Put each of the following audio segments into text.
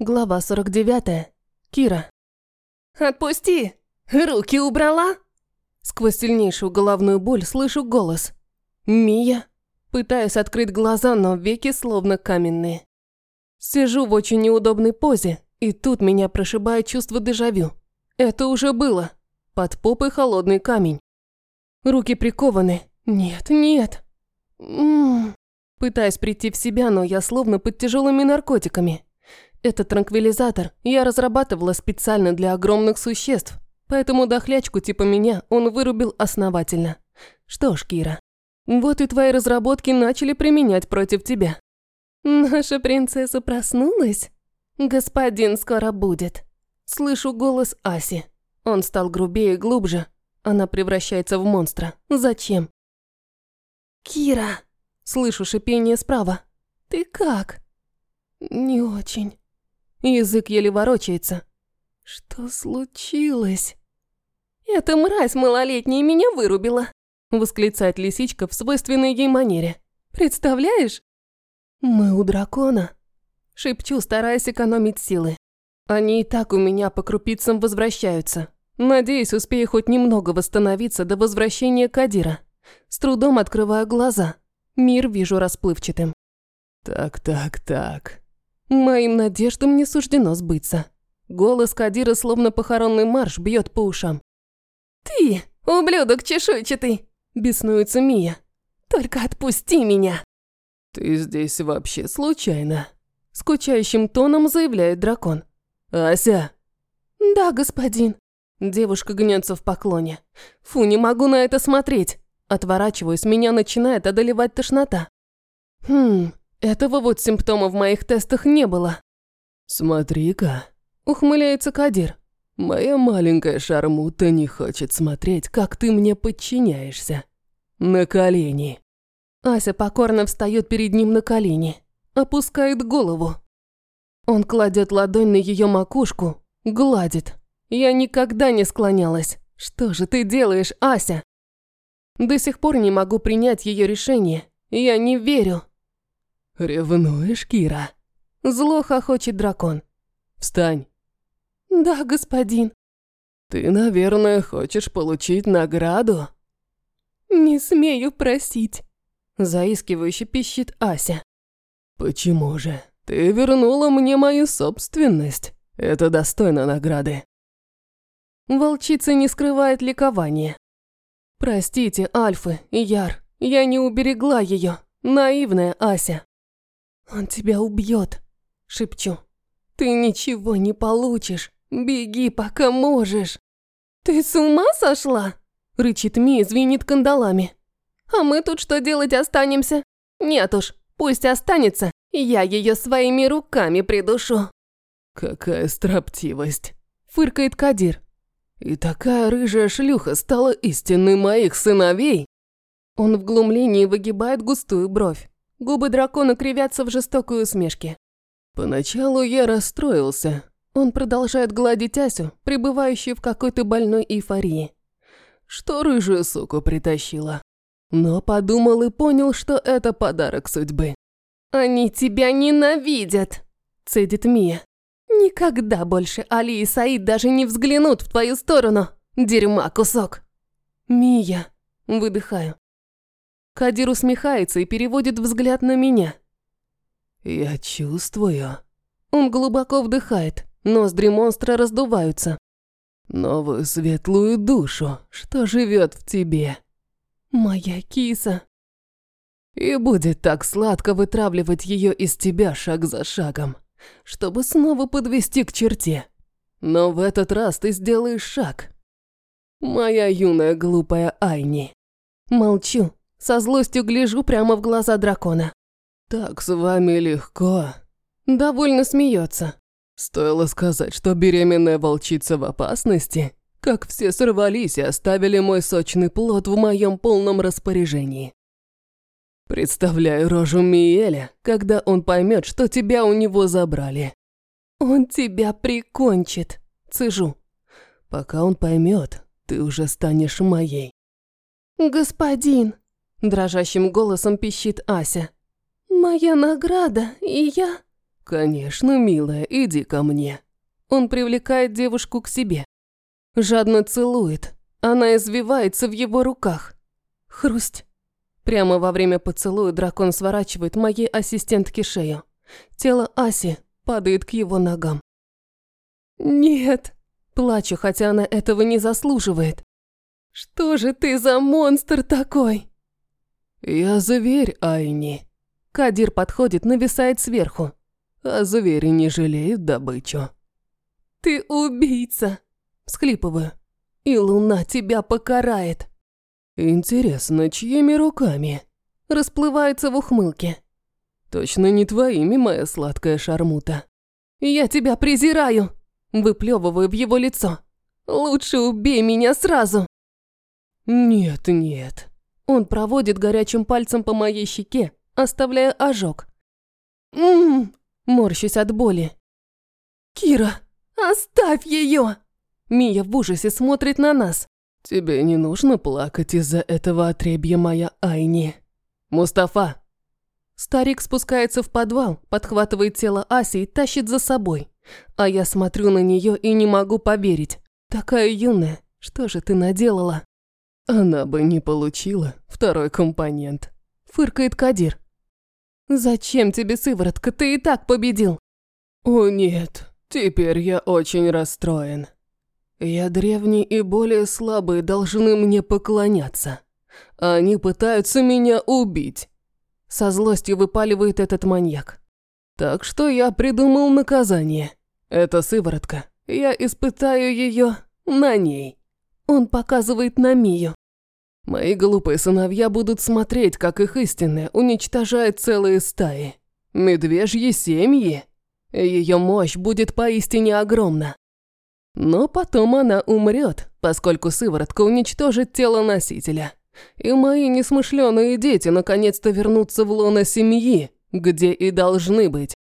Глава 49. Кира. «Отпусти! Руки убрала?» Сквозь сильнейшую головную боль слышу голос. «Мия?» Пытаюсь открыть глаза, но веки словно каменные. Сижу в очень неудобной позе, и тут меня прошибает чувство дежавю. Это уже было. Под попой холодный камень. Руки прикованы. Нет, нет. М -м -м. Пытаюсь прийти в себя, но я словно под тяжелыми наркотиками. Этот транквилизатор я разрабатывала специально для огромных существ, поэтому дохлячку типа меня он вырубил основательно. Что ж, Кира, вот и твои разработки начали применять против тебя. Наша принцесса проснулась? Господин скоро будет. Слышу голос Аси. Он стал грубее и глубже. Она превращается в монстра. Зачем? Кира! Слышу шипение справа. Ты как? Не очень. Язык еле ворочается. Что случилось? Эта мразь малолетняя меня вырубила. Восклицает лисичка в свойственной ей манере. Представляешь? Мы у дракона. Шепчу, стараясь экономить силы. Они и так у меня по крупицам возвращаются. Надеюсь, успею хоть немного восстановиться до возвращения Кадира. С трудом открываю глаза. Мир вижу расплывчатым. Так, так, так. Моим надеждам не суждено сбыться. Голос Кадира, словно похоронный марш, бьет по ушам. «Ты, ублюдок чешуйчатый!» – беснуется Мия. «Только отпусти меня!» «Ты здесь вообще случайно?» – скучающим тоном заявляет дракон. «Ася!» «Да, господин». Девушка гнется в поклоне. «Фу, не могу на это смотреть!» Отворачиваюсь, меня начинает одолевать тошнота. Хм, этого вот симптома в моих тестах не было. «Смотри-ка», – ухмыляется Кадир. «Моя маленькая шармута не хочет смотреть, как ты мне подчиняешься. На колени». Ася покорно встает перед ним на колени, опускает голову. Он кладет ладонь на ее макушку, гладит. Я никогда не склонялась. Что же ты делаешь, Ася? До сих пор не могу принять ее решение. Я не верю. Ревнуешь, Кира? Зло хохочет дракон. Встань. Да, господин. Ты, наверное, хочешь получить награду? Не смею просить. Заискивающе пищит Ася. Почему же? Ты вернула мне мою собственность. Это достойно награды. Волчица не скрывает ликования. Простите, Альфы и Яр, я не уберегла ее. Наивная Ася. Он тебя убьет, шепчу. Ты ничего не получишь. Беги, пока можешь. Ты с ума сошла? Рычит Ми, звенит кандалами. А мы тут что делать останемся? Нет уж, пусть останется, я ее своими руками придушу. Какая строптивость. Фыркает Кадир. И такая рыжая шлюха стала истинной моих сыновей. Он в глумлении выгибает густую бровь. Губы дракона кривятся в жестокой усмешке. Поначалу я расстроился. Он продолжает гладить Асю, пребывающую в какой-то больной эйфории. Что рыжую суку притащила. Но подумал и понял, что это подарок судьбы. «Они тебя ненавидят!» – цедит Мия. Никогда больше Али и Саид даже не взглянут в твою сторону. Дерьма кусок. Мия. Выдыхаю. Кадир усмехается и переводит взгляд на меня. Я чувствую. Он глубоко вдыхает. Ноздри монстра раздуваются. Новую светлую душу, что живет в тебе. Моя киса. И будет так сладко вытравливать ее из тебя шаг за шагом чтобы снова подвести к черте. Но в этот раз ты сделаешь шаг. Моя юная глупая Айни. Молчу, со злостью гляжу прямо в глаза дракона. Так с вами легко. Довольно смеется. Стоило сказать, что беременная волчица в опасности, как все сорвались и оставили мой сочный плод в моем полном распоряжении. Представляю рожу Миеля, когда он поймет, что тебя у него забрали. Он тебя прикончит, цежу. Пока он поймет, ты уже станешь моей. Господин, дрожащим голосом пищит Ася. Моя награда, и я... «Конечно, милая, иди ко мне». Он привлекает девушку к себе. Жадно целует. Она извивается в его руках. Хрусть. Прямо во время поцелуя дракон сворачивает моей ассистентке шею. Тело Аси падает к его ногам. «Нет!» Плачу, хотя она этого не заслуживает. «Что же ты за монстр такой?» «Я зверь, Айни». Кадир подходит, нависает сверху. «А звери не жалеют добычу». «Ты убийца!» Всхлипываю. «И луна тебя покарает!» «Интересно, чьими руками?» Расплывается в ухмылке. «Точно не твоими, моя сладкая шармута». «Я тебя презираю!» Выплевываю в его лицо. «Лучше убей меня сразу!» «Нет, нет». Он проводит горячим пальцем по моей щеке, оставляя ожог. «Ммм!» Морщусь от боли. «Кира, оставь ее!» Мия в ужасе смотрит на нас. «Тебе не нужно плакать из-за этого отребья, моя Айни». «Мустафа!» Старик спускается в подвал, подхватывает тело Аси и тащит за собой. А я смотрю на нее и не могу поверить. Такая юная, что же ты наделала? Она бы не получила второй компонент. Фыркает Кадир. Зачем тебе сыворотка? Ты и так победил. О нет, теперь я очень расстроен. Я древний и более слабые должны мне поклоняться. Они пытаются меня убить. Со злостью выпаливает этот маньяк. Так что я придумал наказание. Это сыворотка. Я испытаю ее на ней. Он показывает на Мию. Мои глупые сыновья будут смотреть, как их истинная уничтожает целые стаи. Медвежьи семьи. Ее мощь будет поистине огромна. Но потом она умрет, поскольку сыворотка уничтожит тело носителя. И мои несмышленые дети наконец-то вернутся в лоно семьи, где и должны быть.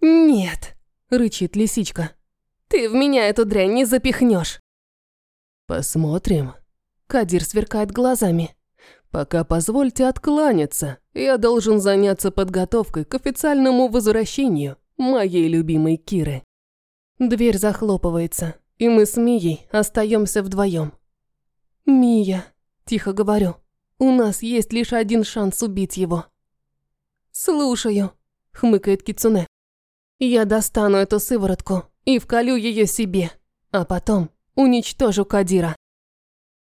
«Нет», – рычит лисичка. «Ты в меня эту дрянь не запихнешь». «Посмотрим». Кадир сверкает глазами. «Пока позвольте откланяться. Я должен заняться подготовкой к официальному возвращению моей любимой Киры». Дверь захлопывается, и мы с Мией остаемся вдвоем. «Мия», – тихо говорю, – «у нас есть лишь один шанс убить его». «Слушаю», – хмыкает Кицуне. «Я достану эту сыворотку и вколю ее себе, а потом уничтожу Кадира».